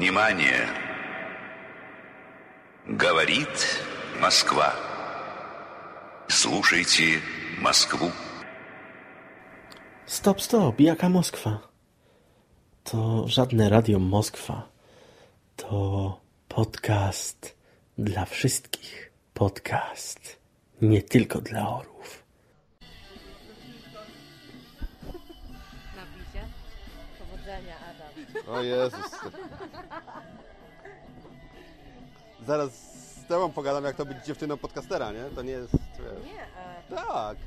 Внимание! Говорит Москва. Слушайте Москву. Stop, stop, jaka Moskwa? To żadne radio Moskwa. To podcast dla wszystkich. Podcast nie tylko dla orłów. O Jezus. Zaraz z tobą pogadam, jak to być dziewczyną podcastera, nie? To nie jest... Wiesz. Nie, a Tak.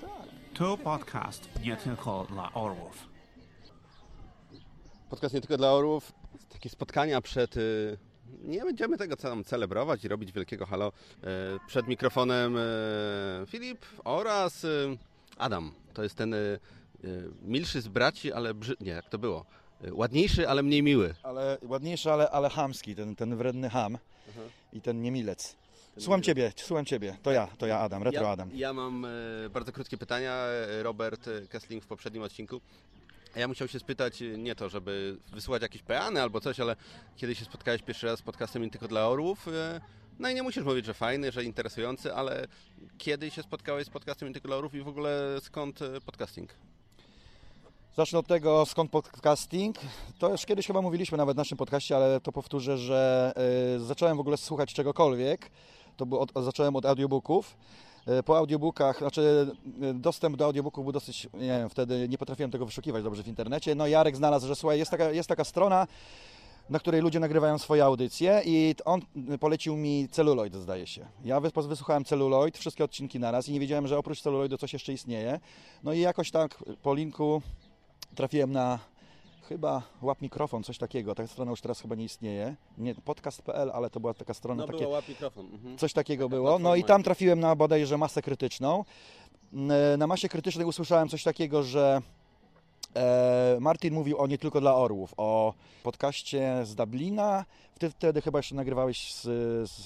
Tak. To podcast nie tylko dla orłów. Podcast nie tylko dla orłów. Takie spotkania przed... y, Nie będziemy tego tam celebrować i robić wielkiego halo. Y, Przed mikrofonem y, Filip oraz y, Adam. To jest ten y, y, milszy z braci, ale brzy... Nie, jak to było? Y, Ładniejszy, ale mniej miły. Ale ładniejszy, ale, ale chamski, ten, ten wredny ham i ten niemilec. Słucham ciebie, słucham ciebie. To ja, to ja Adam, retro ja, Adam. Ja mam e, bardzo krótkie pytania. E, Robert Kessling w poprzednim odcinku. Ja musiał się spytać, e, nie to, żeby wysłuchać jakieś peany albo coś, ale kiedy się spotkałeś pierwszy raz z podcastem tylko dla orłów, e, no i nie musisz mówić, że fajny, że interesujący, ale kiedy się spotkałeś z podcastem tylko dla orłów i w ogóle skąd e, podcasting? Zacznę od tego, skąd podcasting. To już kiedyś chyba mówiliśmy nawet w naszym podcaście, ale to powtórzę, że y, zacząłem w ogóle słuchać czegokolwiek. To było od, zacząłem od audiobooków. Y, Po audiobookach, znaczy y, dostęp do audiobooków był dosyć, nie wiem, wtedy nie potrafiłem tego wyszukiwać dobrze w internecie. No Jarek znalazł, że słuchaj, jest taka, jest taka strona, na której ludzie nagrywają swoje audycje i on polecił mi celuloid, zdaje się. Ja wys- wysłuchałem celuloid, wszystkie odcinki naraz i nie wiedziałem, że oprócz celuloidu coś jeszcze istnieje. No i jakoś tak po linku trafiłem na chyba łap mikrofon, coś takiego. Ta strona już teraz chyba nie istnieje. Nie podcast.pl, ale to była taka strona, takie, łap mikrofon. Mhm. coś takiego Taka było. No i tam trafiłem na bodajże masę krytyczną. Na masie krytycznej usłyszałem coś takiego, że e, Martin mówił o nie tylko dla orłów, o podcaście z Dublina. Ty wtedy chyba jeszcze nagrywałeś z, z,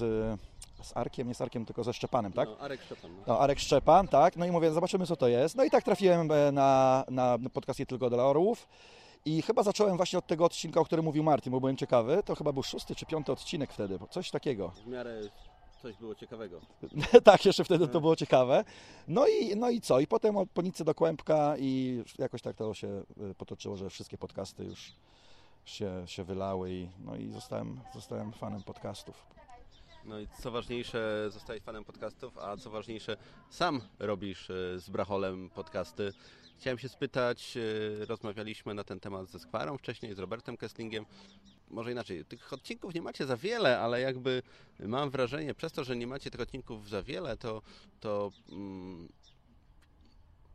z Arkiem, nie z Arkiem, tylko ze Szczepanem, tak? No, Arek Szczepan. No. No, Arek Szczepan, tak. No i mówię, zobaczymy co to jest. No i tak trafiłem e, na, na podcast nie tylko dla orłów. I chyba zacząłem właśnie od tego odcinka, o którym mówił Martin, bo byłem ciekawy. To chyba był szósty czy piąty odcinek wtedy, bo coś takiego. W miarę coś było ciekawego. tak, jeszcze wtedy to było ciekawe. No i, no i co? I potem od Ponicy do Kłębka i jakoś tak to się y, potoczyło, że wszystkie podcasty już się, się wylały i, no i zostałem, zostałem fanem podcastów. No i co ważniejsze, zostałeś fanem podcastów, a co ważniejsze, sam robisz e, z Bracholem podcasty. Chciałem się spytać, e, rozmawialiśmy na ten temat ze Skwarą wcześniej, z Robertem Kesslingiem. Może inaczej, tych odcinków nie macie za wiele, ale jakby mam wrażenie, przez to, że nie macie tych odcinków za wiele, to, to mm,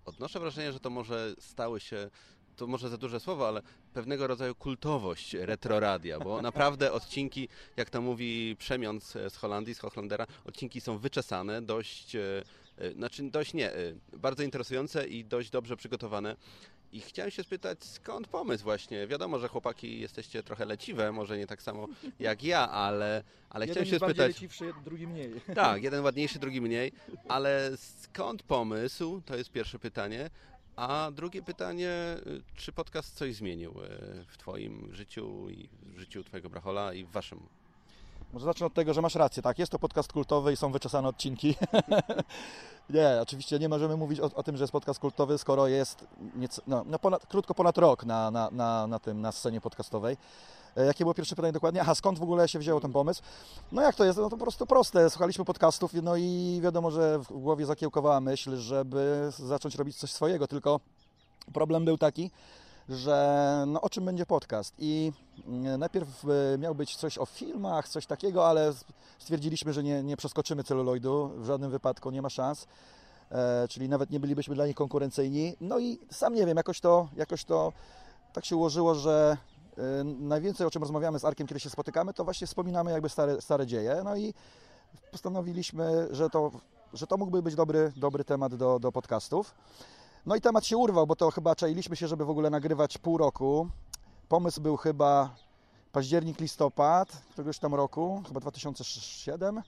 odnoszę wrażenie, że to może stały się to może za duże słowo, ale pewnego rodzaju kultowość retroradia, bo naprawdę odcinki, jak to mówi Przemiąc z Holandii, z Hochlandera, odcinki są wyczesane, dość, e, e, znaczy dość nie, e, bardzo interesujące i dość dobrze przygotowane. I chciałem się spytać, skąd pomysł właśnie? Wiadomo, że chłopaki jesteście trochę leciwe, może nie tak samo jak ja, ale, ale chciałem się spytać... drugi mniej. Tak, jeden ładniejszy, drugi mniej, ale skąd pomysł? To jest pierwsze pytanie. A drugie pytanie, y, czy podcast coś zmienił y, w Twoim życiu i w życiu Twojego brachola i w Waszym? Może zacznę od tego, że masz rację, tak, jest to podcast kultowy i są wyczesane odcinki. nie, oczywiście nie możemy mówić o, o tym, że jest podcast kultowy, skoro jest nieco, no, no ponad, krótko ponad rok na, na, na, na, tym, na scenie podcastowej. E, Jakie było pierwsze pytanie dokładnie? Aha, skąd w ogóle się wziął ten pomysł? No jak to jest? No to po prostu proste. Słuchaliśmy podcastów, no i wiadomo, że w głowie zakiełkowała myśl, żeby zacząć robić coś swojego, tylko problem był taki, że no, o czym będzie podcast. I mm, najpierw e, miał być coś o filmach, coś takiego, ale stwierdziliśmy, że nie, nie przeskoczymy celuloidu, w żadnym wypadku nie ma szans. E, czyli nawet nie bylibyśmy dla nich konkurencyjni. No i sam nie wiem, jakoś to, jakoś to tak się ułożyło, że najwięcej o czym rozmawiamy z Arkiem, kiedy się spotykamy, to właśnie wspominamy jakby stare, stare dzieje. No i postanowiliśmy, że to, że to mógłby być dobry, dobry temat do, do podcastów. No i temat się urwał, bo to chyba czailiśmy się, żeby w ogóle nagrywać pół roku. Pomysł był chyba październik, listopad któregoś tam roku, chyba 2007.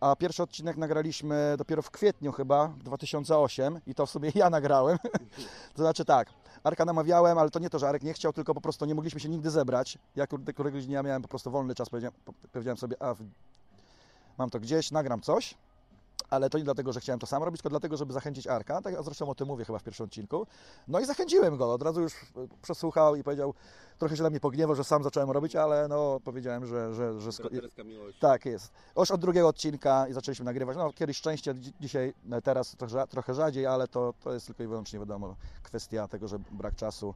A pierwszy odcinek nagraliśmy dopiero w kwietniu chyba 2008 i to w sumie ja nagrałem. to znaczy tak, Arka namawiałem, ale to nie to, że Arek nie chciał, tylko po prostu nie mogliśmy się nigdy zebrać. Ja któregoś dnia miałem po prostu wolny czas, powiedziałem, po- powiedziałem sobie, a mam to gdzieś, nagram coś, ale to nie dlatego, że chciałem to sam robić, tylko dlatego, żeby zachęcić Arka, tak, zresztą o tym mówię chyba w pierwszym odcinku. No i zachęciłem go, od razu już e, przesłuchał i powiedział, trochę się na mnie pogniewał, że sam zacząłem robić, ale no powiedziałem, że... że, że sko- tak jest. Już od drugiego odcinka i zaczęliśmy nagrywać. No kiedyś szczęście, dzi- dzisiaj, e, teraz trochę, trochę rzadziej, ale to, to jest tylko i wyłącznie wiadomo kwestia tego, że brak czasu.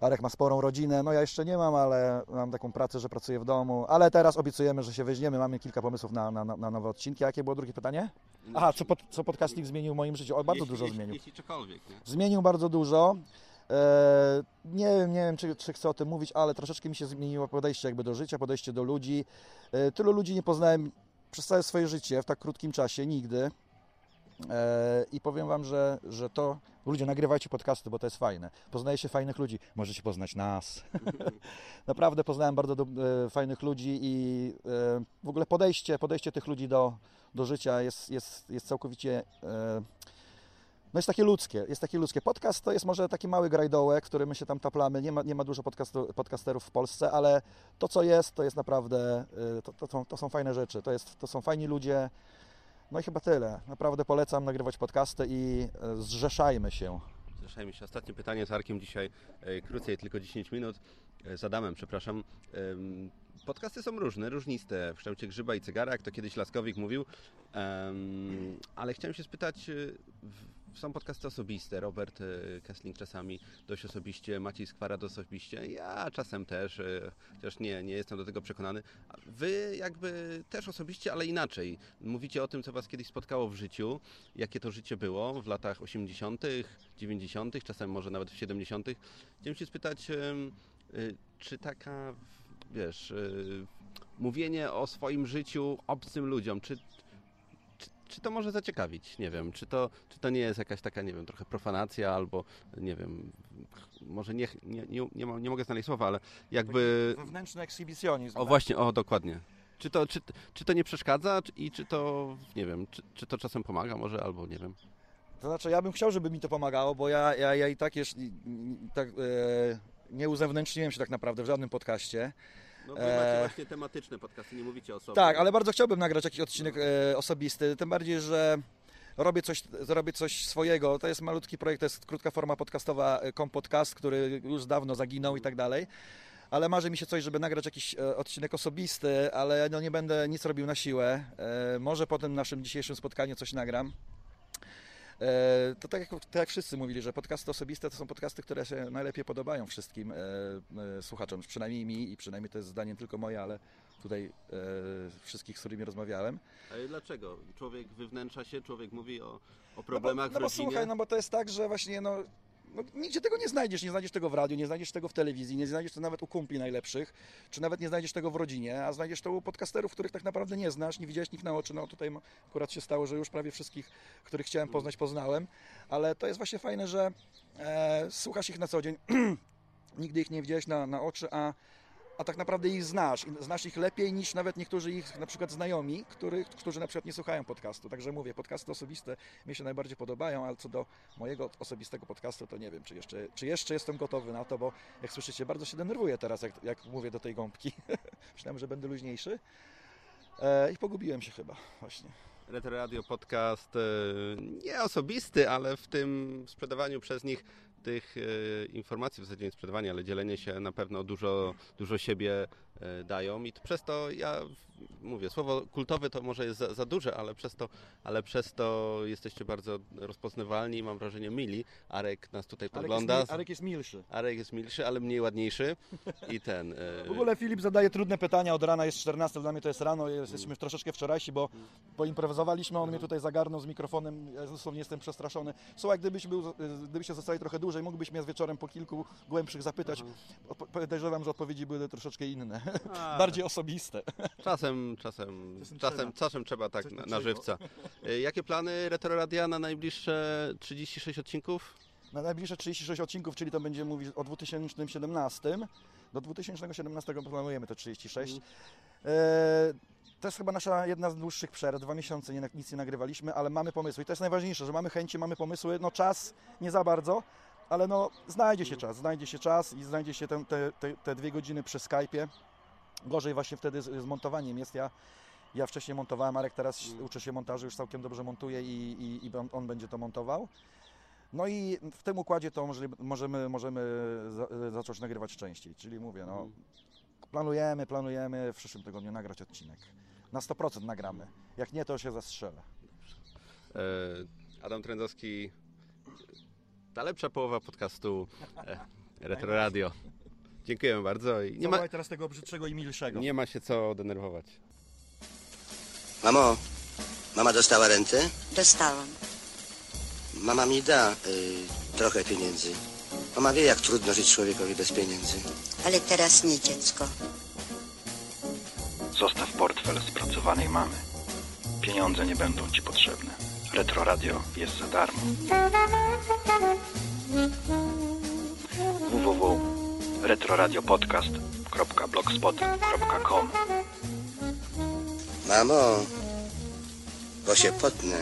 Arek ma sporą rodzinę, no ja jeszcze nie mam, ale mam taką pracę, że pracuję w domu, ale teraz obiecujemy, że się weźmiemy, mamy kilka pomysłów na, na, na nowe odcinki. A Jakie było drugie pytanie? Aha, co, pod, co podcasting zmienił w moim życiu? O, bardzo jeśli, dużo jeśli, zmienił. Jeśli cokolwiek, nie? Zmienił bardzo dużo. E, nie wiem, nie wiem czy, czy chcę o tym mówić, ale troszeczkę mi się zmieniło podejście jakby do życia, podejście do ludzi. E, tylu ludzi nie poznałem przez całe swoje życie w tak krótkim czasie, nigdy. E, I powiem Wam, że, że to, ludzie nagrywajcie podcasty, bo to jest fajne. Poznaje się fajnych ludzi, możecie poznać nas. Naprawdę poznałem bardzo do, e, fajnych ludzi i e, w ogóle podejście, podejście tych ludzi do, do życia jest, jest, jest całkowicie e, no jest takie ludzkie, jest takie ludzkie. Podcast to jest może taki mały grajdołek, w którym my się tam taplamy. Nie ma, nie ma dużo podcastu, podcasterów w Polsce, ale to co jest, to jest naprawdę, y, to, to, są, to są fajne rzeczy, to, jest, to są fajni ludzie. No i chyba tyle. Naprawdę polecam nagrywać podcasty i y, zrzeszajmy się. Zrzeszajmy się. Ostatnie pytanie z Arkiem dzisiaj, e, krócej, tylko 10 minut. E, Z Adamem, przepraszam. Podcasty są różne, różniste, w kształcie grzyba i cygara, jak to kiedyś Laskowik mówił. Ale chciałem się spytać, e, są podcasty osobiste, Robert e, Kessling czasami dość osobiście, Maciej Skwara dość osobiście, ja czasem też, e, chociaż nie, nie jestem do tego przekonany. Wy jakby też osobiście, ale inaczej. Mówicie o tym, co Was kiedyś spotkało w życiu, jakie to życie było w latach 80., 90., czasem może nawet w 70. Chciałem się spytać, y, czy taka, wiesz, mówienie o swoim życiu obcym ludziom, czy, czy, to może zaciekawić? Nie wiem, czy to, czy to nie jest jakaś taka, nie wiem, trochę profanacja albo, nie wiem, może nie, nie, nie, nie, ma- nie mogę znaleźć słowa, ale jakby... Wewnętrzny ekshibicjonizm. O właśnie, o dokładnie. Czy to, czy, czy to nie przeszkadza czy- i czy to, nie wiem, czy, czy to czasem pomaga może, albo nie wiem. To znaczy, ja bym chciał, żeby mi to pomagało, bo ja, ja, ja i tak, jeszcze, tak e, nie uzewnętrzniłem się tak naprawdę w żadnym podcaście. No wy macie Eee, właśnie tematyczne podcasty, nie mówicie o sobie. Tak, ale bardzo chciałbym nagrać jakiś odcinek e, osobisty, tym bardziej, że robię coś, robię coś swojego. To jest malutki projekt, to jest krótka forma podcastowa, e, kompodcast, który już dawno zaginął i tak dalej. Ale marzy mi się coś, żeby nagrać jakiś e, odcinek osobisty, ale no nie będę nic robił na siłę. E, może po tym naszym dzisiejszym spotkaniu coś nagram. E, To tak jak, tak jak wszyscy mówili, że podcasty osobiste to są podcasty, które się najlepiej podobają wszystkim e, e, słuchaczom, przynajmniej mi i przynajmniej to jest zdaniem tylko moje, ale tutaj wszystkich, z którymi rozmawiałem. Ale dlaczego? Człowiek wywnętrza się, człowiek mówi o, o No bo, problemach no w bo rodzinie. słuchaj, no bo to jest tak, że właśnie no, no, nigdzie tego nie znajdziesz. Nie znajdziesz tego w radiu, nie znajdziesz tego w telewizji, nie znajdziesz tego nawet u kumpli najlepszych, czy nawet nie znajdziesz tego w rodzinie, a znajdziesz to u podcasterów, których tak naprawdę nie znasz, nie widziałeś nich na oczy. No tutaj akurat się stało, że już prawie wszystkich, których chciałem poznać, poznałem, ale to jest właśnie fajne, że e, słuchasz ich na co dzień, nigdy ich nie widziałeś na, na oczy, a a tak naprawdę ich znasz. I znasz ich lepiej niż nawet niektórzy ich na przykład znajomi, których, którzy na przykład nie słuchają podcastu. Także mówię, podcasty osobiste mi się najbardziej podobają, ale co do mojego osobistego podcastu, to nie wiem, czy jeszcze, czy jeszcze jestem gotowy na to, bo jak słyszycie, bardzo się denerwuję teraz, jak, jak mówię do tej gąbki. Myślałem, że będę luźniejszy. E, I pogubiłem się chyba właśnie. Retro Radio Podcast e, nie osobisty, ale w tym sprzedawaniu przez nich tych e, informacji, w zasadzie nie sprzedawanie, ale dzielenie się na pewno dużo, dużo siebie dają i przez to ja mówię, słowo kultowe to może jest za, za duże, ale przez to, ale przez to jesteście bardzo rozpoznawalni i mam wrażenie mili. Arek nas tutaj podgląda. Arek jest, Arek jest milszy. Arek jest milszy, ale mniej ładniejszy i ten... e, W ogóle Filip zadaje trudne pytania, od rana jest 14, dla mnie to jest rano, jest- jesteśmy troszeczkę wczorajsi, bo poimprowizowaliśmy, on mnie tutaj zagarnął z mikrofonem, ja dosłownie jestem przestraszony. Słuchaj, gdybyś był, gdybyście zostali trochę dłużej, mógłbyś mnie wieczorem po kilku głębszych zapytać. Odpo- Podejrzewam, że odpowiedzi były troszeczkę inne, A. bardziej osobiste. Czasem, czasem, Czasem czasem, trzeba. czasem trzeba tak na, na żywca. E, Jakie plany Retro Radia na najbliższe 36 odcinków? Na najbliższe 36 odcinków, czyli to będzie mówić o 2017. Do 2017 planujemy to 36. E, to jest chyba nasza jedna z dłuższych przerw. Dwa miesiące nie, nic nie nagrywaliśmy, ale mamy pomysły. I to jest najważniejsze, że mamy chęci, mamy pomysły. No czas nie za bardzo, ale no znajdzie się czas, znajdzie się czas i znajdzie się te, te, te, te dwie godziny przy Skype'ie. Gorzej właśnie wtedy z, z montowaniem jest. Ja, ja wcześniej montowałem, Marek teraz uczy się montażu, już całkiem dobrze montuje i, i, i on, będzie to montował. No i w tym układzie to możemy, możemy za, zacząć nagrywać częściej, czyli mówię, no planujemy, planujemy w przyszłym tygodniu nagrać odcinek. Na 100% nagramy. Jak nie, to się zastrzelę. E, Adam Trendowski, ta lepsza połowa podcastu e, Retro Radio. Dziękujemy bardzo i nie ma, teraz tego brzydszego i milszego. nie ma się co denerwować. Mamo, mama dostała rentę? Dostałam. Mama mi da y, trochę pieniędzy. Mama wie, jak trudno żyć człowiekowi bez pieniędzy. Ale teraz nie dziecko. Zostaw portfel spracowanej mamy. Pieniądze nie będą ci potrzebne. Retro Radio jest za darmo. www.retroradiopodcast.blogspot.com Mamo, bo się potnę.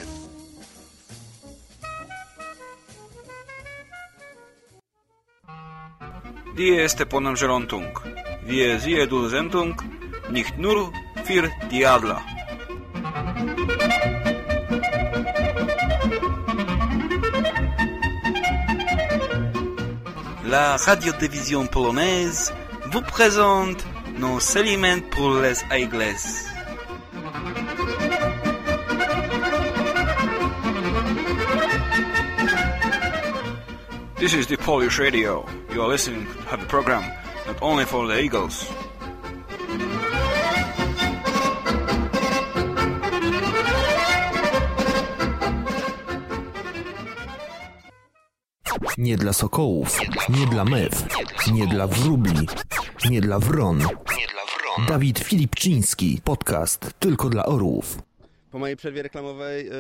Die Steponam-Gerontung. Wir siehe du Sendung, nicht nur für die Adler. La radiodiffusion polonaise vous présente nos éléments pour les aigles. This is the Polish radio. You are listening to a program not only for the Eagles. Nie dla sokołów, nie dla mew, nie dla wróbli, nie dla wron. Dawid Filipczyński, podcast tylko dla orłów. Po mojej przerwie reklamowej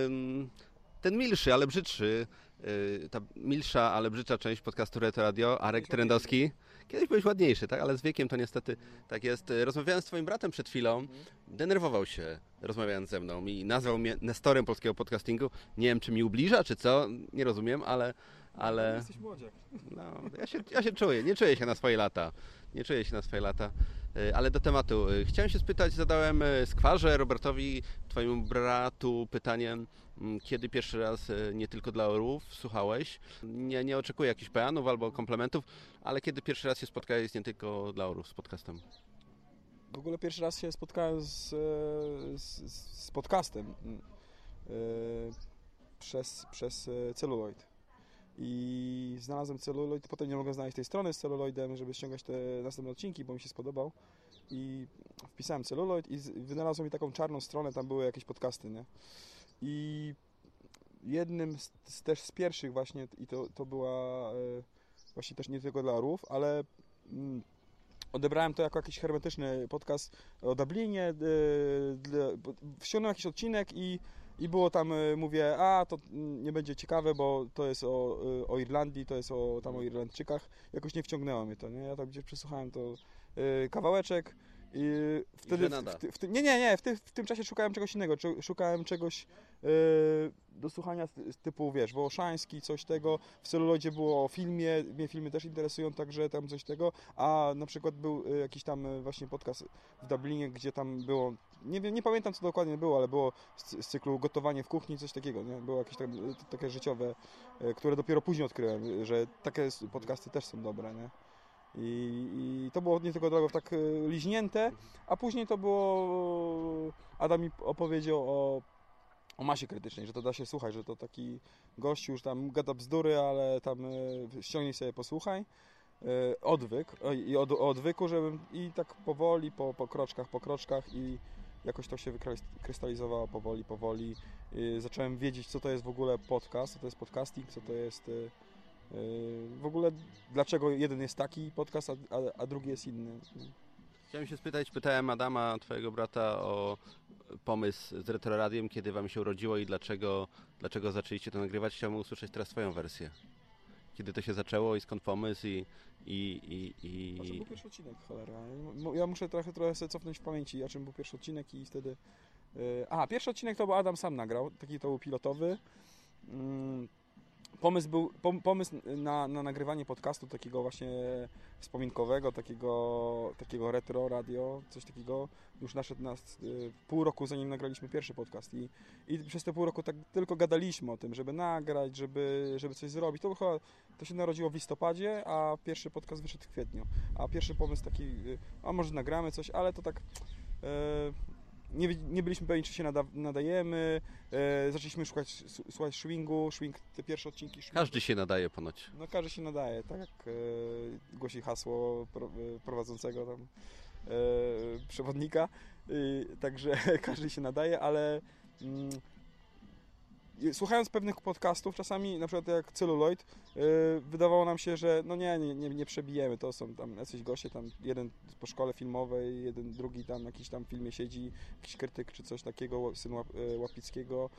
ten milszy, ale brzydszy, y, ta milsza, ale brzydsza część podcastu Retro Radio, Arek Trendowski. Kiedyś byłeś ładniejszy, tak? Ale z wiekiem to niestety tak jest. Y, Rozmawiałem z twoim bratem przed chwilą, denerwował się rozmawiając ze mną i nazwał mnie Nestorem polskiego podcastingu. Nie wiem, czy mi ubliża, czy co, nie rozumiem, ale... ale... Jesteś młodziak. No, ja się, ja się czuję, nie czuję się na swoje lata. Nie czuję się na swoje lata. Y, Ale do tematu. Y, Chciałem się spytać, zadałem y, Skwarze, Robertowi, twojemu bratu pytanie, kiedy pierwszy raz nie tylko dla orłów słuchałeś? Nie, nie oczekuję jakichś peanów albo komplementów, ale kiedy pierwszy raz się spotkałeś nie tylko dla orłów z podcastem? W ogóle pierwszy raz się spotkałem z, e, z, z podcastem e, przez, przez e, celuloid. I znalazłem celuloid, potem nie mogłem znaleźć tej strony z celuloidem, żeby ściągać te następne odcinki, bo mi się spodobał. I wpisałem celuloid i wynalazłem mi taką czarną stronę, tam były jakieś podcasty, nie? I jednym z, z też z pierwszych właśnie, i to, to była e, właśnie też nie tylko dla orłów, ale mm, odebrałem to jako jakiś hermetyczny podcast o Dublinie. Yy, wsiągnąłem jakiś odcinek i, i było tam, yy, mówię, a to nie będzie ciekawe, bo to jest o, yy, o Irlandii, to jest o, tam o Irlandczykach. Jakoś nie wciągnęło mnie to, nie? Ja tam gdzieś przesłuchałem to yy, kawałeczek i wtedy... W, żenada. w, w, ty- nie, nie, nie, w, ty, w tym czasie szukałem czegoś innego, szukałem czegoś yy, do słuchania typu, wiesz, Wołoszański, coś tego. W celuloidzie było o filmie, mnie filmy też interesują, także tam coś tego. A na przykład był y, jakiś tam y, właśnie podcast w Dublinie, gdzie tam było, nie wiem, nie pamiętam co dokładnie było, ale było z, z cyklu gotowanie w kuchni, coś takiego, nie? Było jakieś tam takie życiowe, które dopiero później odkryłem, że takie podcasty też są dobre, nie? I, I to było nie tylko drogą tak y, liźnięte, a później to było, Adam mi opowiedział o, o masie krytycznej, że to da się słuchać, że to taki gościu już tam gada bzdury, ale tam y, ściągnij sobie, posłuchaj. Odwyk i od, odwyku, żebym i tak powoli, po, po kroczkach, po kroczkach i jakoś to się wykrystalizowało powoli, powoli. Zacząłem wiedzieć, co to jest w ogóle podcast, co to jest podcasting, co to jest w ogóle dlaczego jeden jest taki podcast, a, a, a drugi jest inny. Chciałem się spytać, pytałem Adama, twojego brata, o pomysł z Retro Radiem, kiedy wam się urodziło i dlaczego, dlaczego zaczęliście to nagrywać. Chciałbym usłyszeć teraz twoją wersję. Kiedy to się zaczęło i skąd pomysł i... i, i, A czym i... był pierwszy odcinek, cholera? Ja- muszę trochę, trochę sobie cofnąć w pamięci, a czym był pierwszy odcinek i wtedy... Yy, aha, pierwszy odcinek to był Adam sam nagrał, taki to był pilotowy. Pomysł był, pom, pomysł na, na nagrywanie podcastu takiego właśnie wspominkowego, takiego, takiego retro radio, coś takiego, już naszedł nas y, pół roku zanim nagraliśmy pierwszy podcast i, i przez te pół roku tak tylko gadaliśmy o tym, żeby nagrać, żeby, żeby coś zrobić. To chyba to się narodziło w listopadzie, a pierwszy podcast wyszedł w kwietniu. A pierwszy pomysł taki, y, a może nagramy coś, ale to tak... nie, nie byliśmy pewni, czy się nada, nadajemy. E, zaczęliśmy szukać, słuchać swingu, swing, te pierwsze odcinki swingu. Każdy się nadaje ponoć. No każdy się nadaje, tak jak e, głosi hasło pro, e, prowadzącego tam e, przewodnika. Także każdy się nadaje, ale mm, słuchając pewnych podcastów, czasami na przykład jak Celluloid, e, wydawało nam się, że no nie, nie, nie, przebijemy, to są tam jacyś goście, tam jeden po szkole filmowej, jeden drugi tam jakiś tam filmie siedzi, jakiś krytyk czy coś takiego, syn Łap, e, Łapickiego,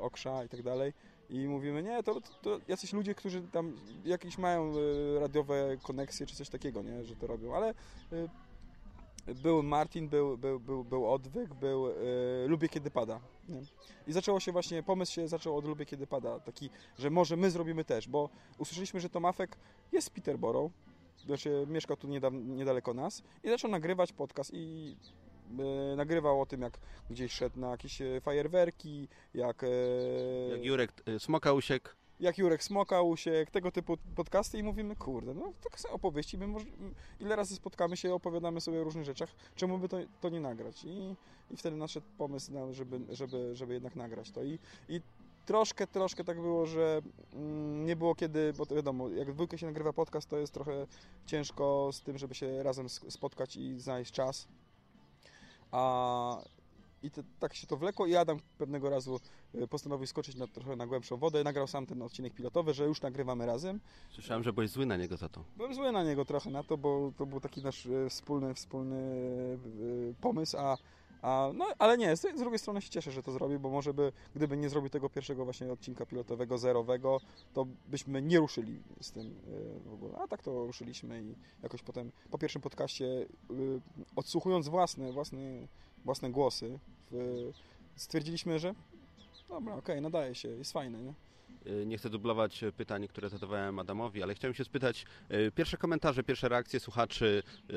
Oksza i tak dalej. I mówimy, nie, to, to jacyś ludzie, którzy tam jakieś mają e, radiowe koneksje czy coś takiego, nie, że to robią, ale był Martin, był, był, był, był Odwyk, był e, Lubię Kiedy Pada. Nie? I zaczęło się właśnie, pomysł się zaczął od Lubię Kiedy Pada, taki, że może my zrobimy też, bo usłyszeliśmy, że Tomafek jest z Peterborough, znaczy mieszkał tu niedaw- niedaleko nas i zaczął nagrywać podcast i e, nagrywał o tym, jak gdzieś szedł na jakieś e, fajerwerki, jak... Jak Jurek Smoka usiekł, jak Jurek Smokał się, tego typu podcasty i mówimy, kurde, no tak są opowieści, my może, ile razy spotkamy się, opowiadamy sobie o różnych rzeczach, czemu by to, to nie nagrać? I, i wtedy nadszedł pomysł, na, żeby, żeby, żeby jednak nagrać to. I, i troszkę, troszkę tak było, że mm, nie było kiedy, bo to wiadomo, jak dwójkę się nagrywa podcast, to jest trochę ciężko z tym, żeby się razem spotkać i znaleźć czas. A i te, tak się to wlekło i Adam pewnego razu postanowił skoczyć na, trochę na głębszą wodę. Nagrał sam ten odcinek pilotowy, że już nagrywamy razem. słyszałem, że byłeś zły na niego za to. Byłem zły na niego trochę na to, bo to był taki nasz e, wspólny, wspólny e, pomysł, a, a no, ale nie, z, z drugiej strony się cieszę, że to zrobił, bo może by, gdyby nie zrobił tego pierwszego właśnie odcinka pilotowego, zerowego, to byśmy nie ruszyli z tym w ogóle. A tak to ruszyliśmy i jakoś potem po pierwszym podcaście, e, odsłuchując własne, własne, własne głosy, stwierdziliśmy, że dobra, okej, nadaje się, jest fajne, nie? Y, Nie chcę dublować y, pytań, które zadawałem Adamowi, ale chciałem się spytać, y, pierwsze komentarze, pierwsze reakcje słuchaczy, y,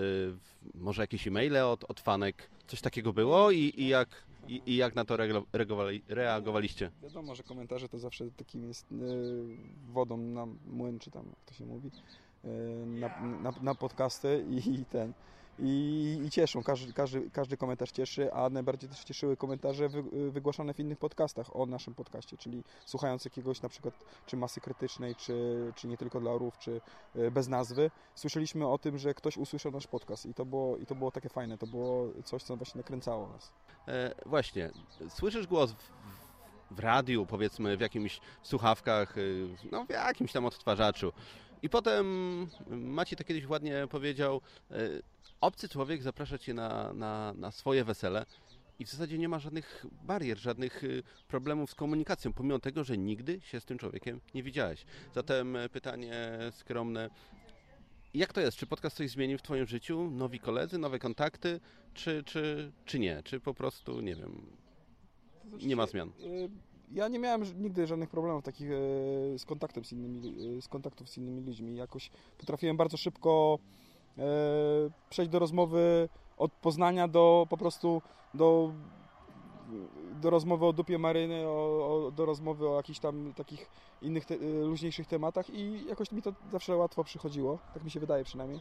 może jakieś e-maile od, od fanek, coś takiego było i, i, jak, i, i jak na to reagowali- reagowali, reagowaliście? Wiadomo, że komentarze to zawsze takim jest e, wodą na młyn, czy tam jak to się mówi, e, na, na, na podcasty i, i ten. I, I cieszą, każdy, każdy, każdy komentarz cieszy, a najbardziej też cieszyły komentarze wy, wygłaszane w innych podcastach o naszym podcaście, czyli słuchając jakiegoś na przykład czy masy krytycznej, czy, czy nie tylko dla orów, czy e, bez nazwy, słyszeliśmy o tym, że ktoś usłyszał nasz podcast i to było, i to było takie fajne, to było coś, co właśnie nakręcało nas. E, właśnie, słyszysz głos w, w radiu, powiedzmy, w jakimś słuchawkach, y, no w jakimś tam odtwarzaczu. I potem Maciej to kiedyś ładnie powiedział, e, obcy człowiek zaprasza cię na, na, na swoje wesele i w zasadzie nie ma żadnych barier, żadnych y, problemów z komunikacją, pomimo tego, że nigdy się z tym człowiekiem nie widziałeś. Zatem e, pytanie skromne, jak to jest? Czy podcast coś zmienił w Twoim życiu? Nowi koledzy, nowe kontakty? Czy, czy, czy nie? Czy po prostu, nie wiem, nie ma zmian? Ja nie miałem nigdy żadnych problemów takich e, z kontaktem z innymi, e, z kontaktów z innymi ludźmi. Jakoś potrafiłem bardzo szybko e, przejść do rozmowy od poznania do po prostu do, do rozmowy o dupie maryny, o, o, do rozmowy o jakichś tam takich innych te, luźniejszych tematach i jakoś mi to zawsze łatwo przychodziło, tak mi się wydaje przynajmniej.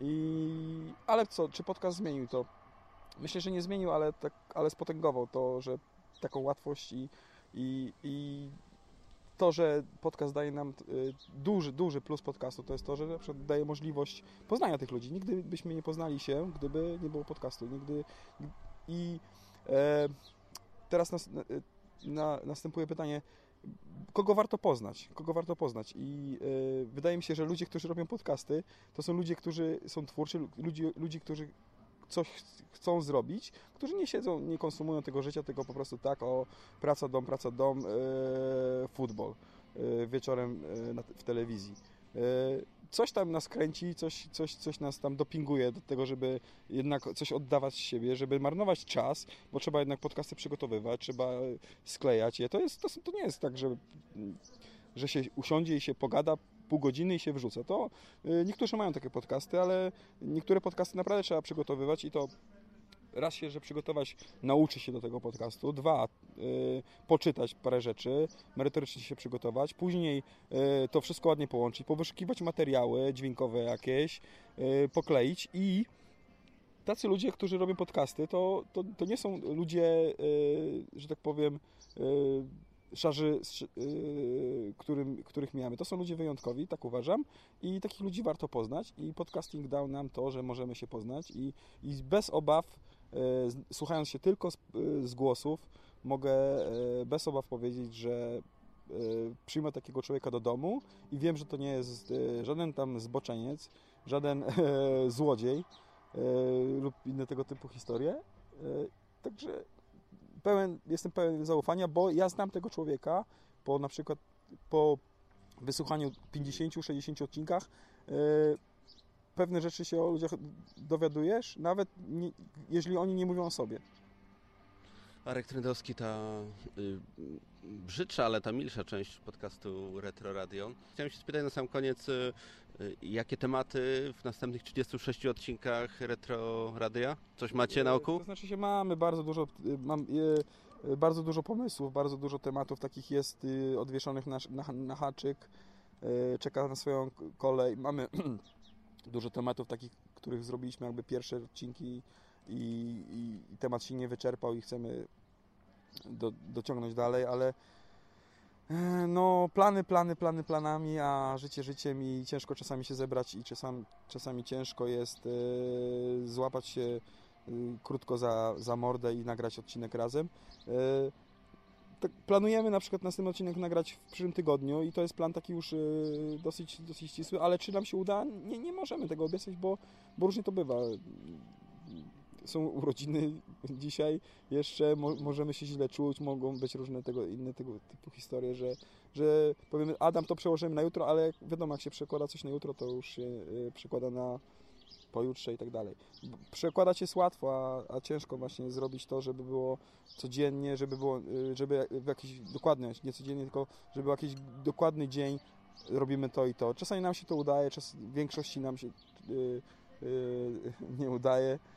I, ale co, czy podcast zmienił to? Myślę, że nie zmienił, ale, tak, ale spotęgował to, że taką łatwość i, i, i to, że podcast daje nam y, duży, duży plus podcastu, to jest to, że daje możliwość poznania tych ludzi. Nigdy byśmy nie poznali się, gdyby nie było podcastu. Nigdy i e, teraz nas, na, następuje pytanie, kogo warto poznać? Kogo warto poznać? I e, wydaje mi się, że ludzie, którzy robią podcasty, to są ludzie, którzy są twórczy, ludzie, ludzie którzy coś ch- chcą zrobić, którzy nie siedzą, nie konsumują tego życia, tylko po prostu tak, o praca, dom, praca, dom, e, futbol e, wieczorem e, na, w telewizji. Coś tam nas kręci, coś, coś, coś nas tam dopinguje do tego, żeby jednak coś oddawać z siebie, żeby marnować czas, bo trzeba jednak podcasty przygotowywać, trzeba sklejać je. To, jest, to, to nie jest tak, że że się usiądzie i się pogada pół godziny i się wrzuca. To y, niektórzy mają takie podcasty, ale niektóre podcasty naprawdę trzeba przygotowywać i to raz się, że przygotować, nauczy się do tego podcastu, dwa, y, poczytać parę rzeczy, merytorycznie się przygotować, później y, to wszystko ładnie połączyć, powyszukiwać materiały dźwiękowe jakieś, pokleić i tacy ludzie, którzy robią podcasty, to, to, to nie są ludzie, że tak powiem, szarzy, sz- y, którym, których mijamy. To są ludzie wyjątkowi, tak uważam, i takich ludzi warto poznać. I podcasting dał nam to, że możemy się poznać i, i bez obaw, y, z- słuchając się tylko z, y, z głosów, mogę bez obaw powiedzieć, że przyjmę takiego człowieka do domu i wiem, że to nie jest żaden tam zboczeniec, żaden złodziej lub inne tego typu historie. Także pełen, jestem pełen zaufania, bo ja znam tego człowieka po na przykład po wysłuchaniu 50-60 odcinkach e, pewne rzeczy się o ludziach dowiadujesz, nawet nie, jeżeli oni nie mówią o sobie. Arek Trendowski, ta y, brzydsza, ale ta milsza część podcastu Retro Radio. Chciałem się spytać na sam koniec, y, jakie tematy w następnych 36 odcinkach Retro Radia? Coś macie na oku? To znaczy się mamy bardzo dużo, y, mam y, y, bardzo dużo pomysłów, bardzo dużo tematów takich jest y, odwieszonych na, na, na haczyk, y, czeka na swoją kolej. Mamy dużo tematów takich, których zrobiliśmy jakby pierwsze odcinki i, i, i temat się nie wyczerpał i chcemy do, dociągnąć dalej, ale no plany, plany, plany planami, a życie życiem i ciężko czasami się zebrać i czasami, czasami ciężko jest e, złapać się e, krótko za, za mordę i nagrać odcinek razem. E, tak planujemy na przykład następny odcinek nagrać w przyszłym tygodniu i to jest plan taki już e, dosyć, dosyć ścisły, ale czy nam się uda? Nie, nie możemy tego obiecać, bo, bo różnie to bywa. Są urodziny dzisiaj jeszcze, mo, możemy się źle czuć, mogą być różne tego, inne tego typu historie, że, że powiemy Adam to przełożymy na jutro, ale wiadomo jak się przekłada coś na jutro, to już się e, przekłada na pojutrze i tak dalej. Przekładać jest łatwo, a, a ciężko właśnie zrobić to, żeby było codziennie, żeby było, y, żeby w jakiś dokładny, nie codziennie, tylko żeby był jakiś dokładny dzień robimy to i to. Czasami nam się to udaje, czas, w większości nam się y, y, nie udaje y,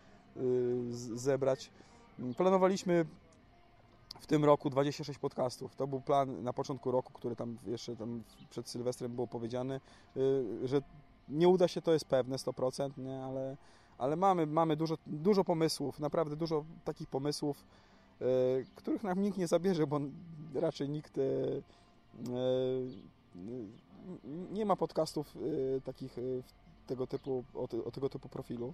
zebrać. Planowaliśmy w tym roku 26 podcastów. To był plan na początku roku, który tam jeszcze tam przed Sylwestrem było powiedziane, y, że nie uda się, to jest pewne 100%, nie? Ale, ale mamy, mamy dużo, dużo pomysłów, naprawdę dużo takich pomysłów, y, których nam nikt nie zabierze, bo raczej nikt y, y, nie ma podcastów y, takich y, tego typu, o tego typu profilu,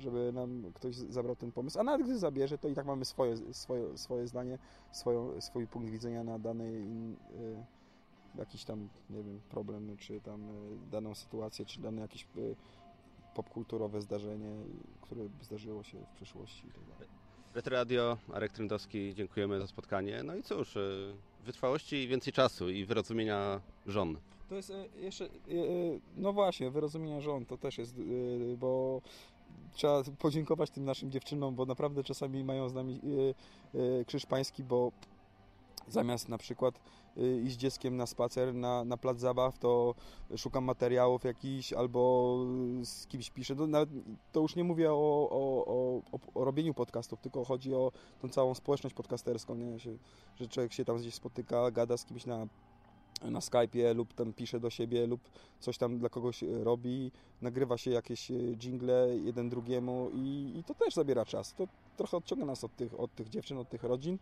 żeby nam ktoś zabrał ten pomysł. A nawet gdy zabierze, to i tak mamy swoje, swoje, swoje zdanie, swoją, swój punkt widzenia na dany in, y, jakiś tam, nie wiem, problem, czy tam y, daną sytuację, czy dane jakieś y, popkulturowe zdarzenie, które zdarzyło się w przeszłości. tak. Retro Radio, Arek Trendowski, dziękujemy za spotkanie. No i cóż, y, wytrwałości i więcej czasu i wyrozumienia żon. To jest jeszcze, no właśnie, wyrozumienia żon to też jest, bo trzeba podziękować tym naszym dziewczynom, bo naprawdę czasami mają z nami e, e, krzyż pański, bo zamiast na przykład e, iść dzieckiem na spacer, na, na plac zabaw, to szukam materiałów jakichś albo z kimś piszę. To, nawet, to już nie mówię o, o, o, o, robieniu podcastów, tylko chodzi o tą całą społeczność podcasterską, nie? Się, że człowiek się tam gdzieś spotyka, gada z kimś na na Skype'ie lub tam pisze do siebie lub coś tam dla kogoś e, robi, nagrywa się jakieś e, jingle jeden drugiemu i, i to też zabiera czas. To trochę odciąga nas od tych, od tych dziewczyn, od tych rodzin.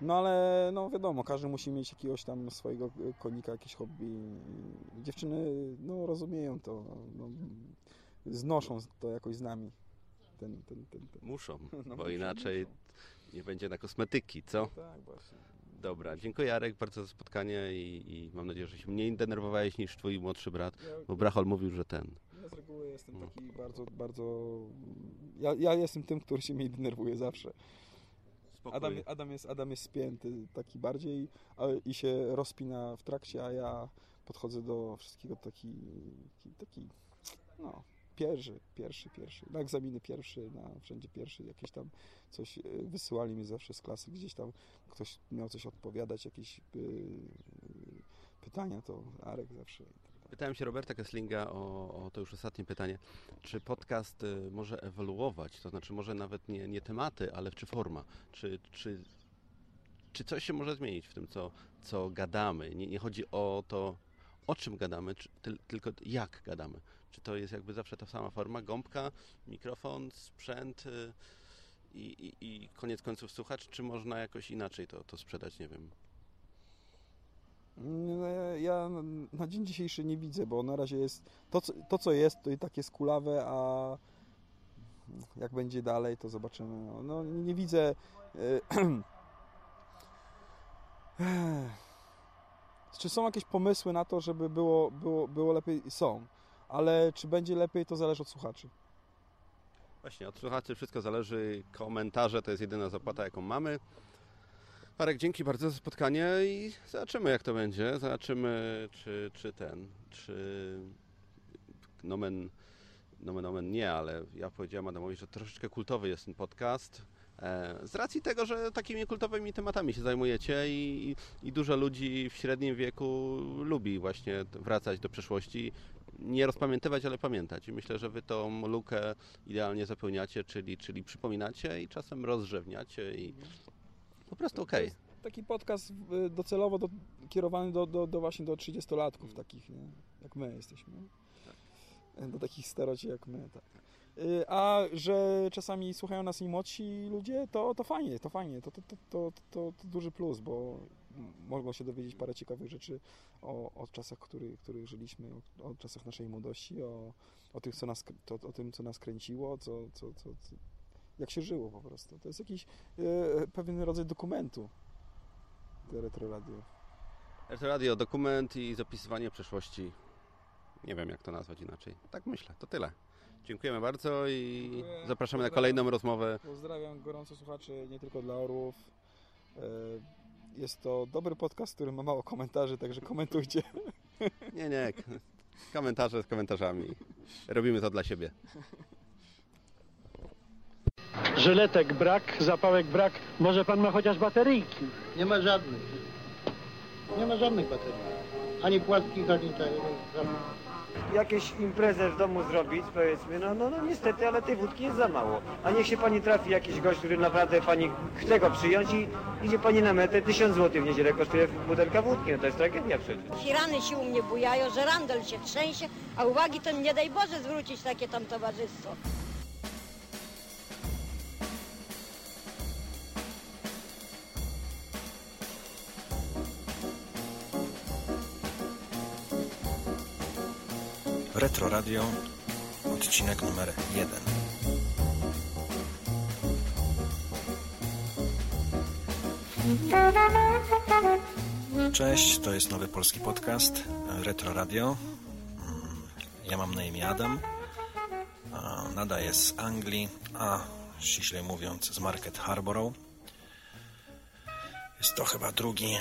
No ale no wiadomo, każdy musi mieć jakiegoś tam swojego e, konika, jakieś hobby. Dziewczyny no rozumieją to, no, znoszą to jakoś z nami. Ten, ten, ten. Muszą, No bo muszą, inaczej nie będzie na kosmetyki, co? Tak, właśnie. Dobra, dziękuję Arek bardzo za spotkanie i, i mam nadzieję, że się mniej denerwowałeś niż twój młodszy brat, bo Brachol mówił, że ten. Ja z reguły jestem No. taki bardzo, bardzo... Ja, ja jestem tym, który się mniej denerwuje zawsze. Spokój. Adam, Adam, jest, Adam jest spięty taki bardziej a, i się rozpina w trakcie, a ja podchodzę do wszystkiego taki, taki, taki no, pierwszy, pierwszy, pierwszy. Na egzaminy pierwszy, na wszędzie pierwszy, jakieś tam coś e, wysyłali mi zawsze z klasy, gdzieś tam ktoś miał coś odpowiadać, jakieś y, pytania, to Arek zawsze... Pytałem się Roberta Kesslinga o, o to już ostatnie pytanie. Czy podcast y, może ewoluować? To znaczy może nawet nie, nie tematy, ale czy forma? Czy, czy, czy coś się może zmienić w tym, co, co gadamy? Nie, nie chodzi o to, o czym gadamy, tyl, tylko jak gadamy. Czy to jest jakby zawsze ta sama forma? Gąbka, mikrofon, sprzęt y, i, i, koniec końców słuchacz? Czy można jakoś inaczej to, to sprzedać? Nie wiem. No, ja- na- dzień dzisiejszy nie widzę, bo na razie jest to, co, to, co jest, to i tak jest kulawe, a jak będzie dalej, to zobaczymy. No, No, nie widzę. Czy są jakieś pomysły na to, żeby było, było, było lepiej? Są, ale czy będzie lepiej, to zależy od słuchaczy. Właśnie, od słuchaczy wszystko zależy. Komentarze to jest jedyna zapłata, jaką mamy. Marek, dzięki bardzo za spotkanie i zobaczymy, jak to będzie. Zobaczymy, czy, czy ten, czy nomen, nomen, nomen nie, ale ja powiedziałem Adamowi, że troszeczkę kultowy jest ten podcast. E, Z racji tego, że takimi kultowymi tematami się zajmujecie i, i dużo ludzi w średnim wieku lubi właśnie wracać do przeszłości, nie rozpamiętywać, ale pamiętać. I myślę, że wy tą lukę idealnie zapełniacie, czyli, czyli przypominacie i czasem rozrzewniacie i po prostu okej. Jest taki podcast y, docelowo do, kierowany do, do, do właśnie do 30-latków takich, nie? jak my jesteśmy. Do takich staroci jak my, tak. Y, A że czasami słuchają nas i młodsi ludzie, to, to fajnie, to fajnie, to, to, to, to, to, to duży plus, bo mogą się dowiedzieć parę ciekawych rzeczy o, o czasach, który, których żyliśmy, o, o czasach naszej młodości, o, o, tych, co nas, to, o tym, co nas kręciło, co, co, co, co, jak się żyło po prostu. To jest jakiś e, pewien rodzaj dokumentu, te retro radio. RT Radio, dokument i zapisywanie przeszłości. Nie wiem, jak to nazwać inaczej. Tak myślę, to tyle. Dziękujemy bardzo i Dziękuję. zapraszamy na kolejną rozmowę. Pozdrawiam gorąco słuchaczy, nie tylko dla orłów. E, Jest to dobry podcast, który ma mało komentarzy, także komentujcie. Nie, nie. Komentarze z komentarzami. Robimy to dla siebie. Żyletek brak, zapałek brak. Może pan ma chociaż bateryjki? Nie ma żadnych. Nie ma żadnych baterii. Ani płaskich, ani tak. Jakieś imprezę w domu zrobić, powiedzmy, no, no, no niestety, ale tej wódki jest za mało. A niech się pani trafi jakiś gość, który naprawdę pani chce go przyjąć i idzie pani na metę, tysiąc złotych w niedzielę kosztuje butelka wódki, no to jest tragedia przecież. Firany się u mnie bujają, że randel się trzęsie, a uwagi to nie daj Boże zwrócić takie tam towarzystwo. Retro Radio, odcinek numer jeden. Cześć, to jest nowy polski podcast Retro Radio. Mm, Ja mam na imię Adam. Nadaję z Anglii, a ściślej mówiąc z Market Harborough. Jest to chyba drugi,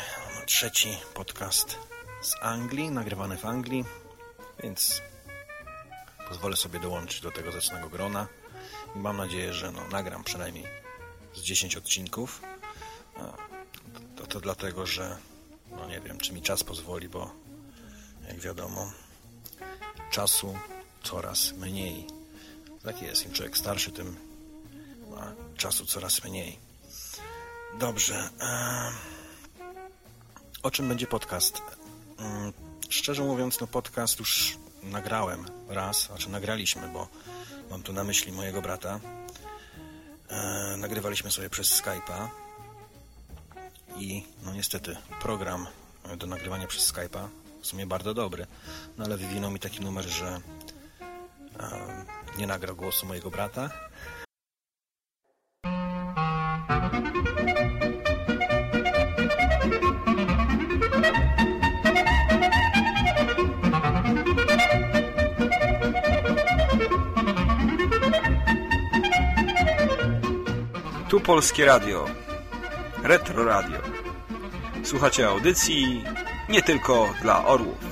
trzeci podcast z Anglii, nagrywany w Anglii, więc pozwolę sobie dołączyć do tego zacnego grona i mam nadzieję, że no, nagram przynajmniej z 10 odcinków. A, To, to dlatego, że no nie wiem, czy mi czas pozwoli, bo jak wiadomo, czasu coraz mniej. Tak jest, im człowiek starszy, tym ma czasu coraz mniej. Dobrze. O czym będzie podcast? Mm, Szczerze mówiąc, no podcast już nagrałem raz, znaczy nagraliśmy, bo mam tu na myśli mojego brata. E, nagrywaliśmy sobie przez Skype'a i no niestety program do nagrywania przez Skype'a w sumie bardzo dobry, no ale wywinął mi taki numer, że e, nie nagra głosu mojego brata. Tu Polskie Radio. Retro Radio. Słuchacie audycji nie tylko dla orłów.